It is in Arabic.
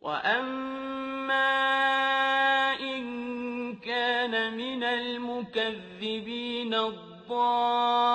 وَأَمَّا إِن كَانَ مِنَ الْمُكَذِّبِينَ الضَّالِّينَ